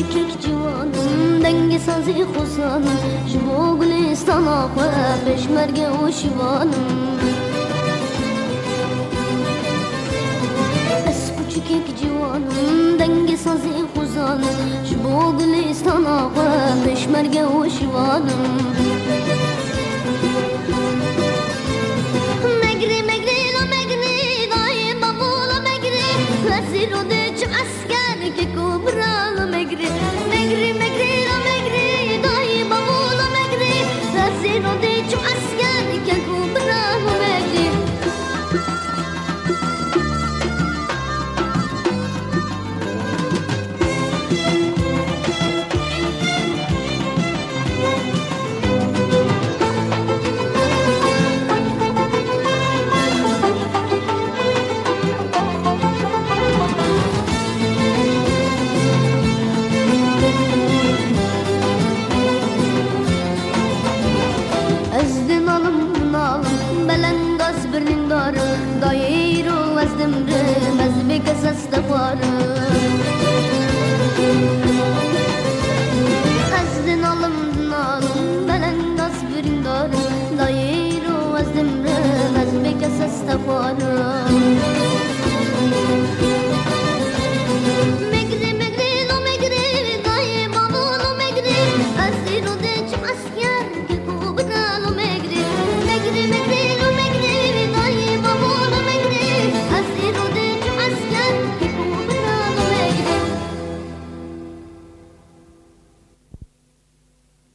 küçüklük civanım Dengi sazı husanım Jibo gülistan akı Peşmerge o şivanım Es küçüklük civanım Dengi sazı husanım Jibo gülistan akı Peşmerge o şivanım Megri megri lo megri Vay babu megri Vezir o asker Kekubra زنو ديتو أسكارك كنكون الناس بك سستفعل